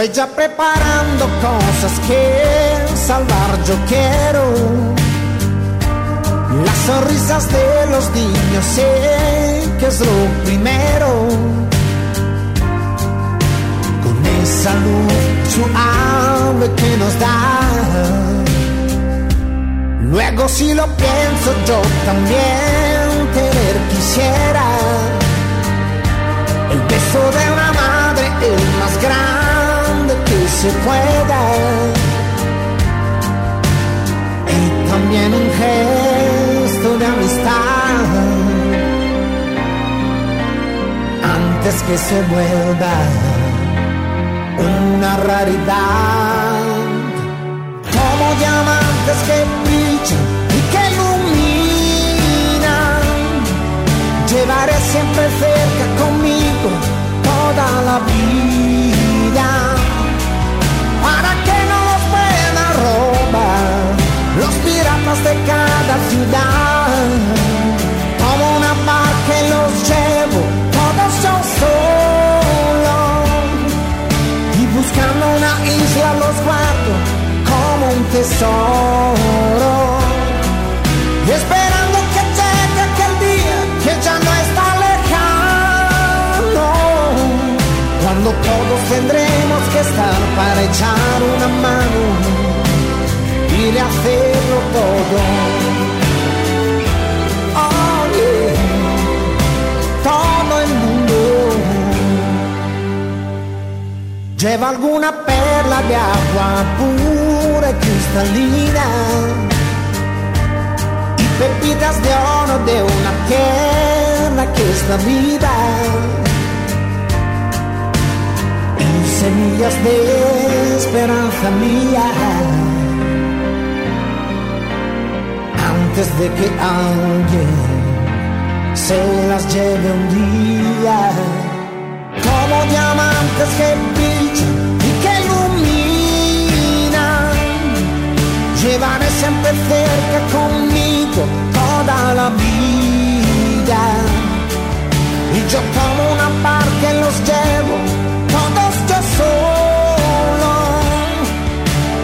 Estoy ya preparando cosas que salvar yo quiero. Las sonrisas de los niños sé que es lo primero. Con esa luz suave que nos da. Luego si lo pienso yo también tener quisiera el beso de una madre el más grande que se pueda. Y también un gesto de amistad. Antes que se vuelva una raridad. Como diamantes que brillan y que iluminan. Llevaré siempre cerca conmigo toda la vida de cada ciudad. Como una que los llevo todos yo solo. Y buscando una isla los guardo como un tesoro. Y esperando que llegue aquel día que ya no está lejano cuando todos tendremos que estar para echar una mano. Y de hacerlo todo el mundo lleva alguna perla de agua pura y cristalina y pepitas de oro de una tierra que es la vida y semillas de esperanza mía antes de que alguien se las lleve un día como diamantes que brillan y que iluminan. Llevaré siempre cerca conmigo toda la vida. Y yo como una parte los llevo, todos yo solo.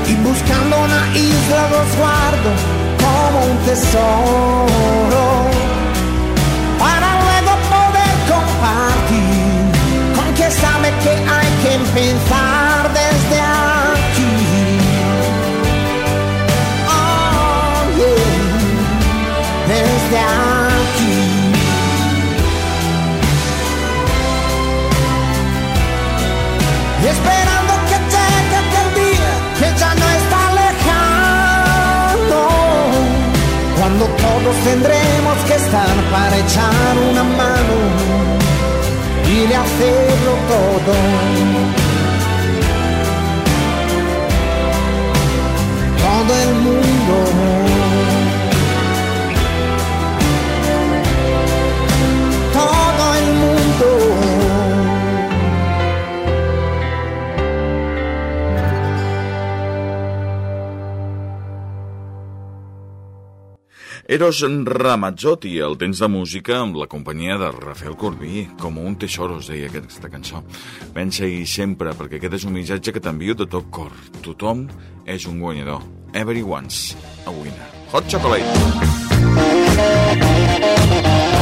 Y buscando una isla los guardo un tesoro. Para luego poder compartir con que sabe que hay que empezar desde aquí. Oh, yeah, desde aquí. Todos tendremos que estar para echar una mano y de hacerlo todo. Todo el mundo. Eros Ramazzotti, el temps de música amb la companyia de Rafael Corbí, com un tesoro, es deia aquesta cançó. Pensa hi sempre, perquè aquest és un missatge que t'envio de tot cor. Tothom és un guanyador. Everyone's a winner. Hot Chocolate. Never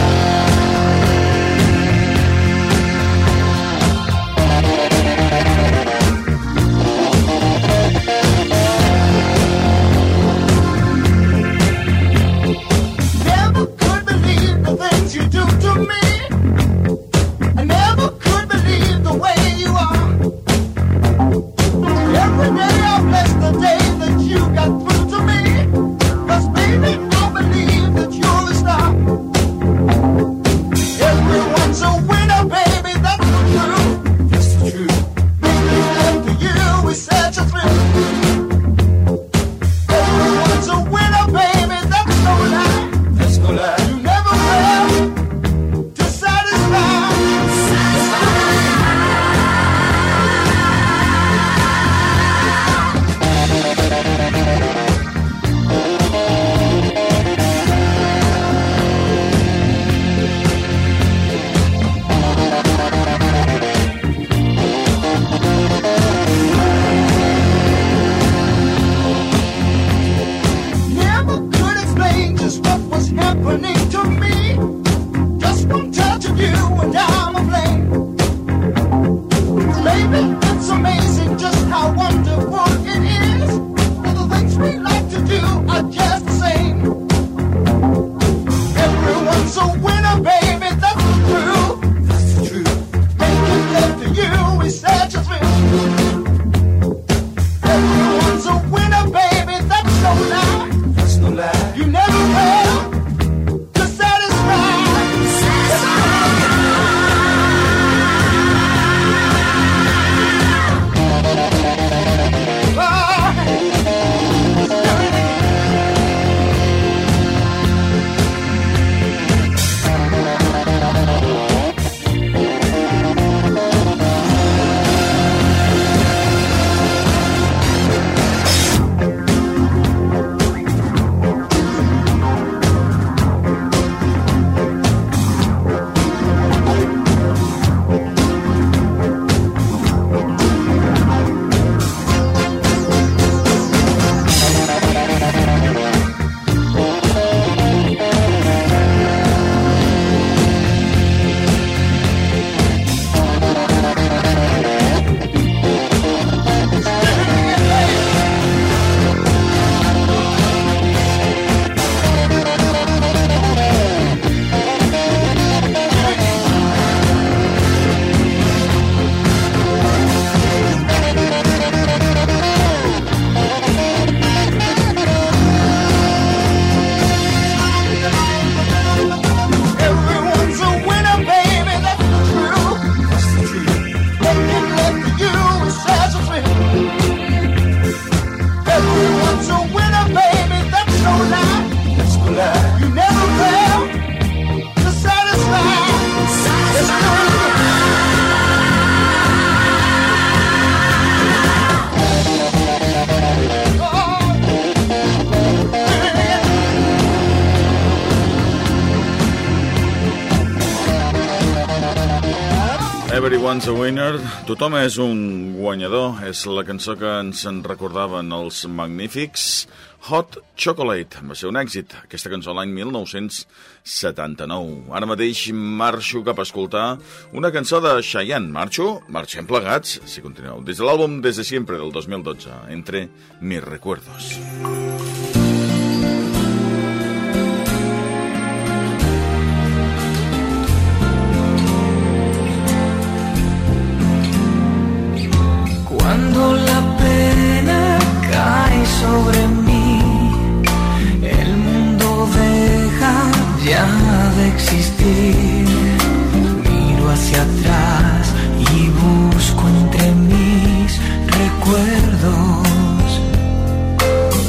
Everyone's a winner. Tothom és un guanyador. És la cançó que ens en recordaven els magnífics. Hot Chocolate va ser un èxit, aquesta cançó l'any 1979. Ara mateix marxo cap a escoltar una cançó de Cheyenne. Marxo? Marxem plegats, si continueu. Des de l'àlbum Des de Siempre, del 2012, Entre mis recuerdos. Cuando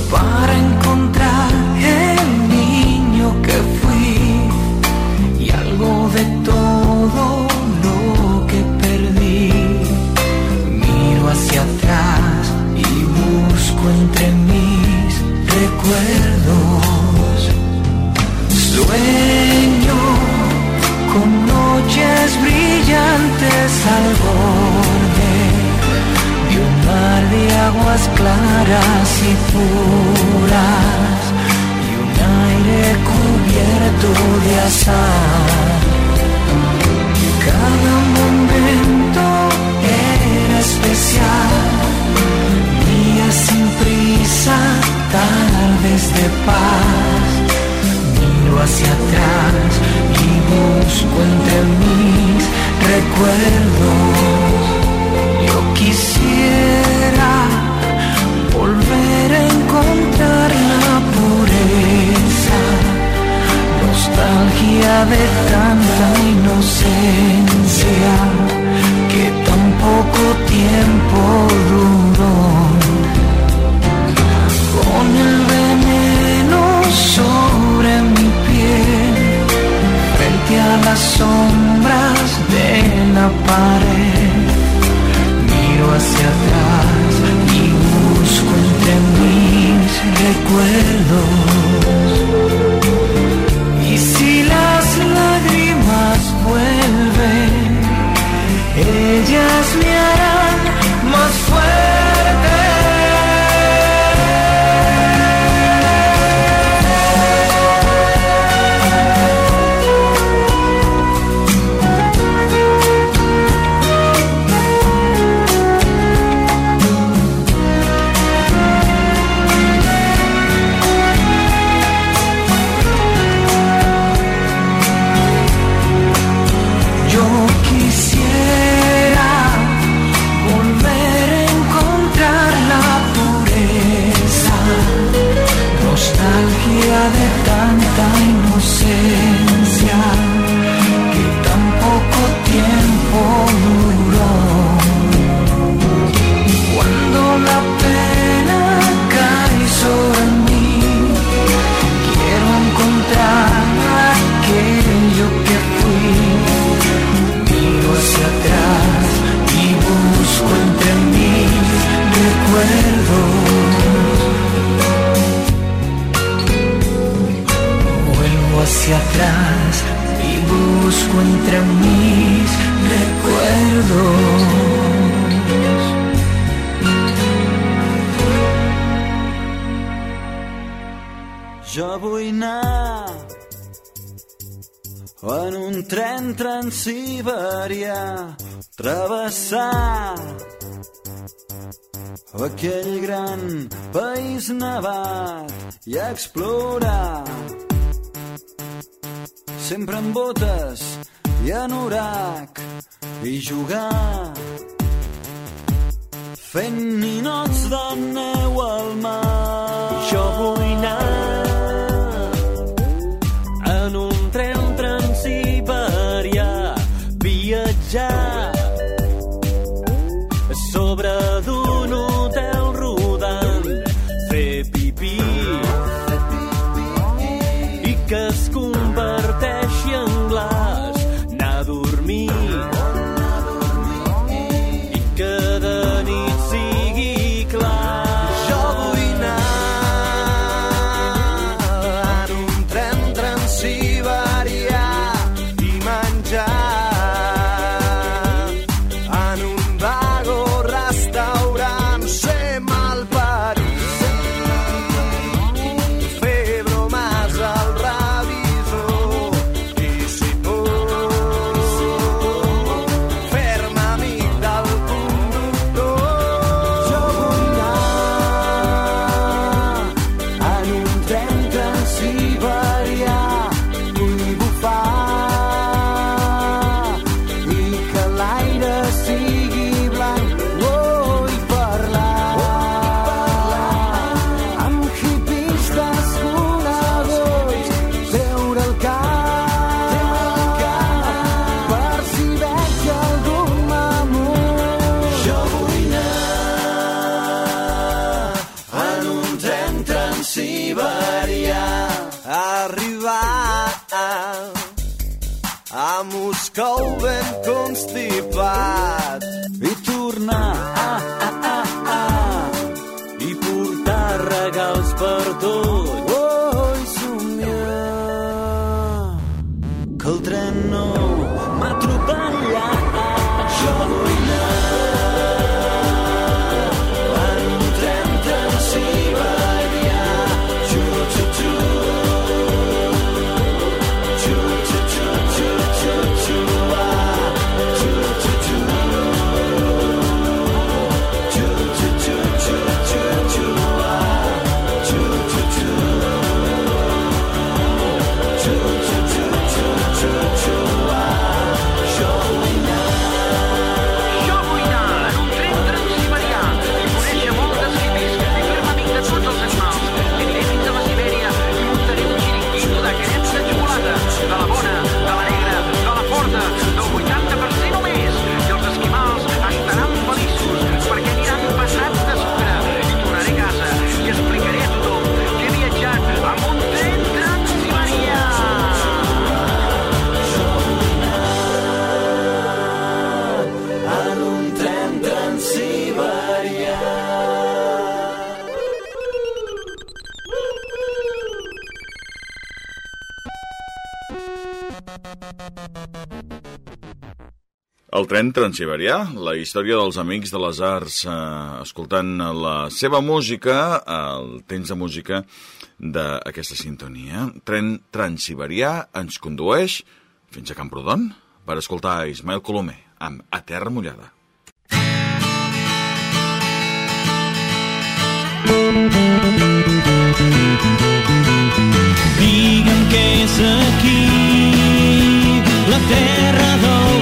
para encontrar aguas claras y puras y un aire cubierto de azar. Cada momento era especial, días sin prisa, tardes de paz. Miro hacia atrás y busco entre mis recuerdos. Hacia atrás y busco entre mis recuerdos. Jo vull anar en un tren transsiberià, travessar aquell gran país nevat i explorar. Sempre amb botes i anorac i jugar fent ninots de neu al mar. Jo vull anar en un tren transsiberià, viatjar El tren transiberià, la història dels amics de les arts, eh, escoltant la seva música, el temps de música d'aquesta sintonia. Tren transiberià ens condueix fins a Camprodon per escoltar Ismael Colomer amb A Terra Mullada. aterrador.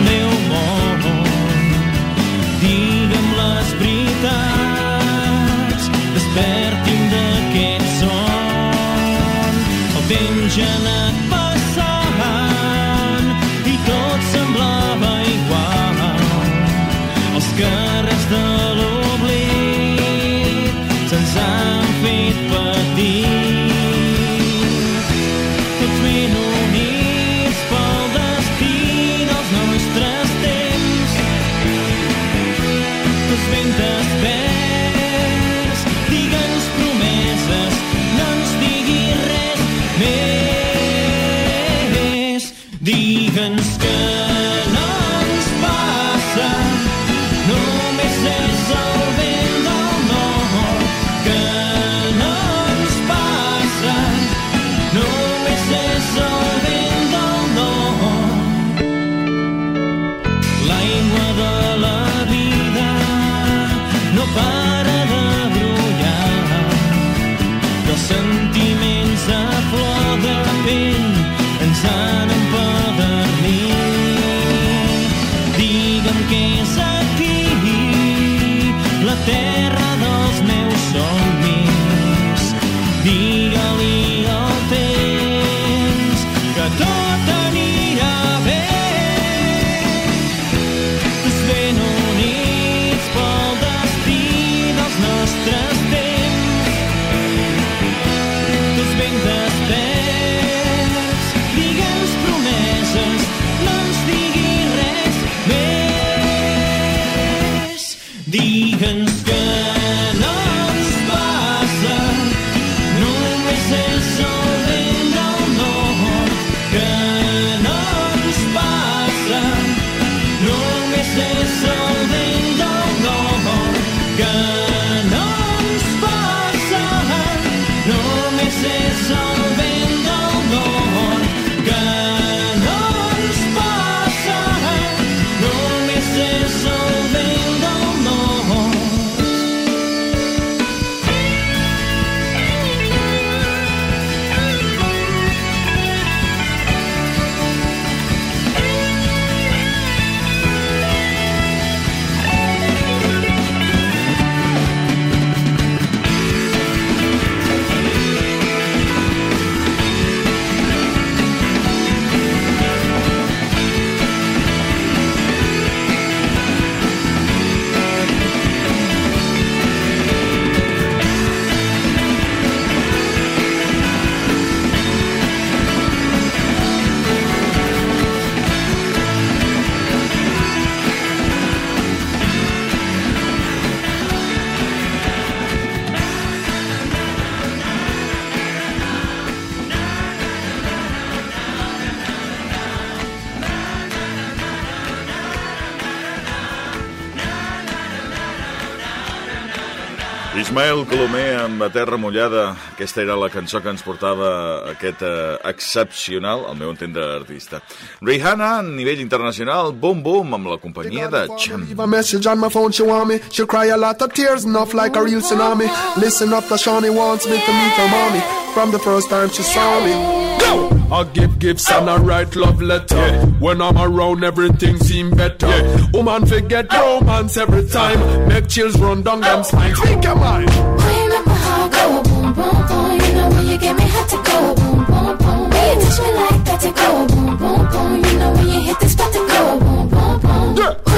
Ismael Colomer amb la terra mullada. Aquesta era la cançó que ens portava aquest eh, excepcional, al meu entendre, artista. Rihanna, a nivell internacional, Boom Boom, amb la companyia de Cham. Leave a message on my phone, she want me. She'll cry a lot of tears, enough like a real tsunami. Listen up, Shawnee wants me to meet her mommy. From the first time she saw me. Go! I give gifts and I write love letter. When I'm around, everything seem better. Woman forget ah. romance every time. Make chills run down ah. them spine. Speak your mind. When up my heart go boom boom boom, you know when you get me hot to go boom boom boom. When you touch me like that to go boom boom boom, you know when you hit the spot to go boom boom boom. When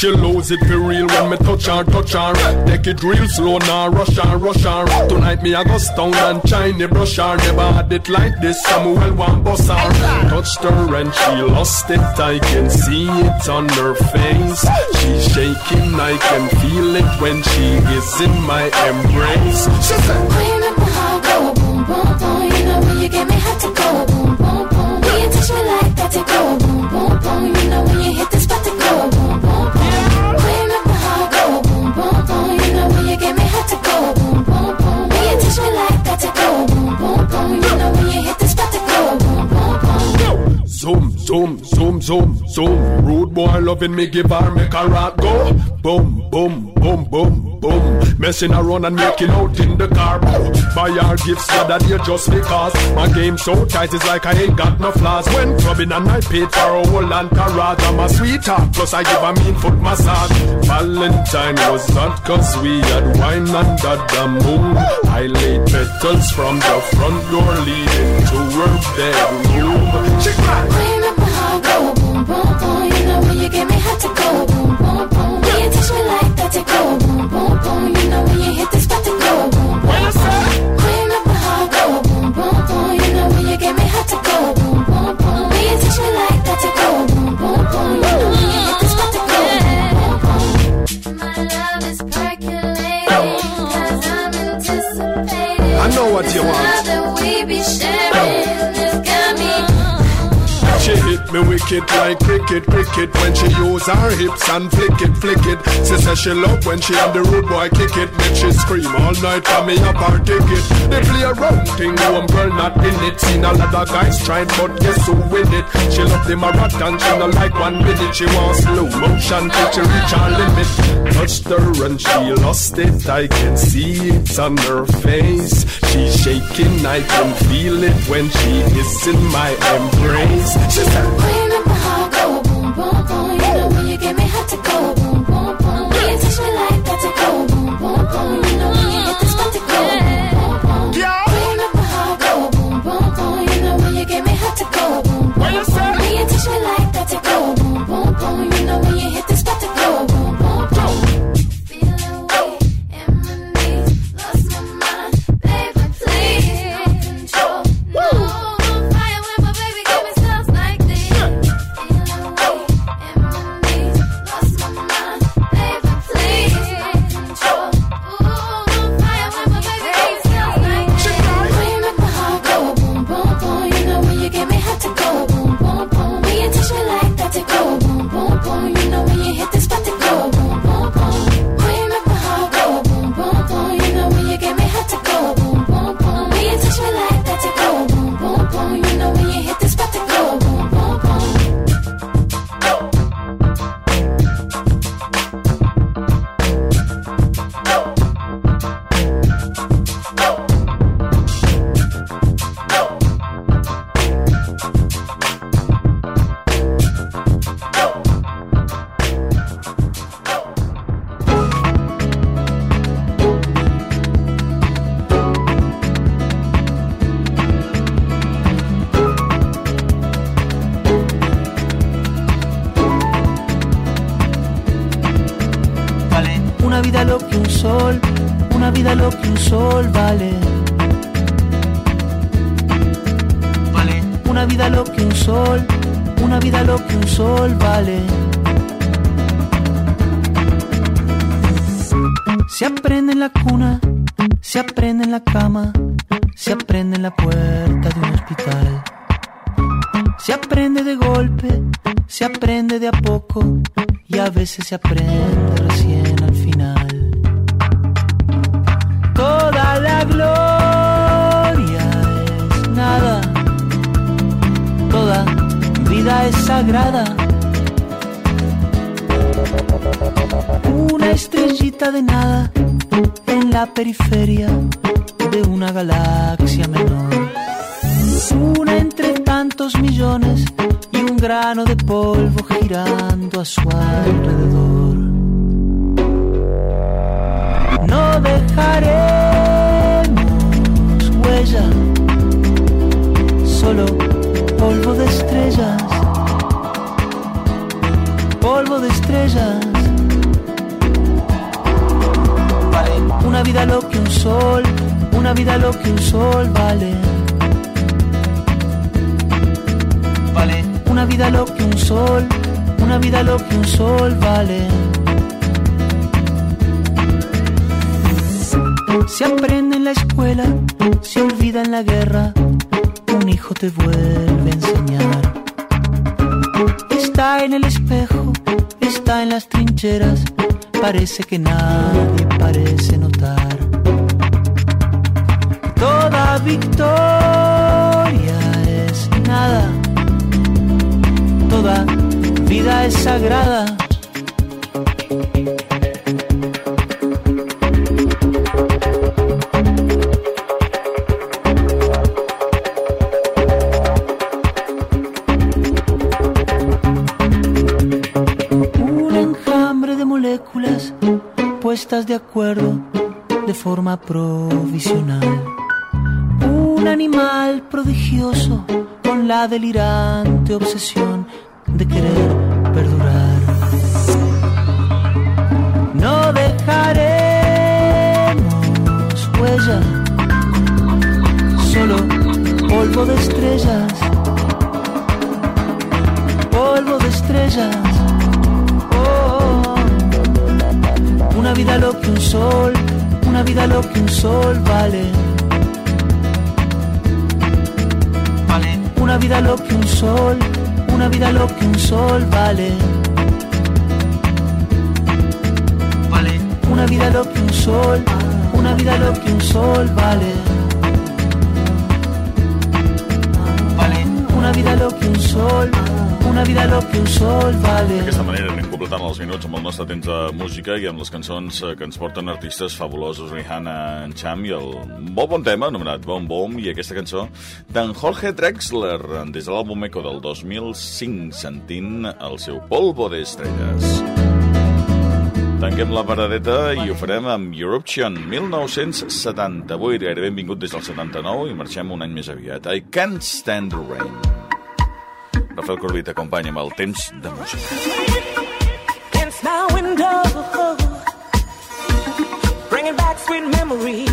She lose it for real when me touch her, touch her. Take it real slow now, rush her, rush her. Tonight me I go stone and shiny brush her. Never had it like this, Samuel one boss her. Touched her and she lost it, I can see it on her face. She's shaking, I can feel it when she is in my embrace. She said, When up my heart go boom boom boom, you know when you get me hot to go boom boom boom. When you touch me like that to go boom boom boom, you know to go zoom, zoom, zoom. Rude boy loving me, give her, make her rock go. Boom, boom, boom, boom, boom. Messing around and making out in the car. Boom. Buy her gifts for that year just because. My game so tight, it's like I ain't got no flaws. When clubbing and I paid for a whole entourage. I'm a sweetheart, plus I give a mean foot massage. Valentine was hot cause we had wine under the moon. I laid petals from the front door leading to her bedroom. She cried. Boom, boom, boom. Will you touch me like that? Cool. Me wicked like cricket, cricket When she use her hips and flick it, flick it. She say she love when she on the road boy kick it. Make she scream all night for me up her ticket. They play a round thing, home girl not in it. Seen a lot of guys trying but guess who win it? She love the marathon, she not like one minute. She wants slow motion till she reach her limit. Touched her and she lost it, I can see it on her face. She's shaking, I can feel it when she is in my embrace. She said When vida lo que un sol, una vida lo que un sol vale. Vale. Una vida lo que un sol, una vida lo que un sol vale. Se aprende en la cuna, se aprende en la cama, se aprende en la puerta de un hospital. aprende de golpe, se aprende de a poco y a veces se aprende recién la gloria es nada, toda vida es sagrada. Una estrellita de nada en la periferia de una galaxia menor. Una entre tantos millones y un grano de polvo girando a su alrededor. No dejaremos solo polvo de estrellas, polvo de estrellas. Vale, una vida lo que un sol, una vida lo que un sol vale. Vale, una vida lo que un sol, una vida lo que un sol vale. Se aprende en la escuela, se olvida en la guerra, hijo te vuelve a enseñar. Está en el espejo, está en las trincheras, parece que nadie parece notar. Toda victoria es nada, toda vida es sagrada. Forma provisional. Un animal prodigioso con la delirante obsesión de querer perdurar. No dejaremos huella, solo polvo de estrellas, polvo de estrellas. Oh, una vida lo que un sol, una vida lo que un sol vale. Vale. Una vida lo que un sol, una vida lo que un sol vale. Vale. Una vida lo que un sol, una vida lo que un sol vale. Vale. Una vida lo que un sol, una vida lo que un sol vale. Manera completant els minuts amb el nostre temps de música i amb les cançons eh, que ens porten artistes fabulosos, Rihanna, en Cham i el molt bon tema anomenat Bom Bom i aquesta cançó d'en Jorge Drexler des de l'àlbum Eco del 2005 sentint el seu polvo d'estrelles. Tanquem la paradeta i ho farem amb Eruption 1978, gairebé hem vingut des del 79 i marxem un any més aviat. I Can't Stand the Rain. Rafael Corbí t'acompanya amb el temps de música. fragrant memory.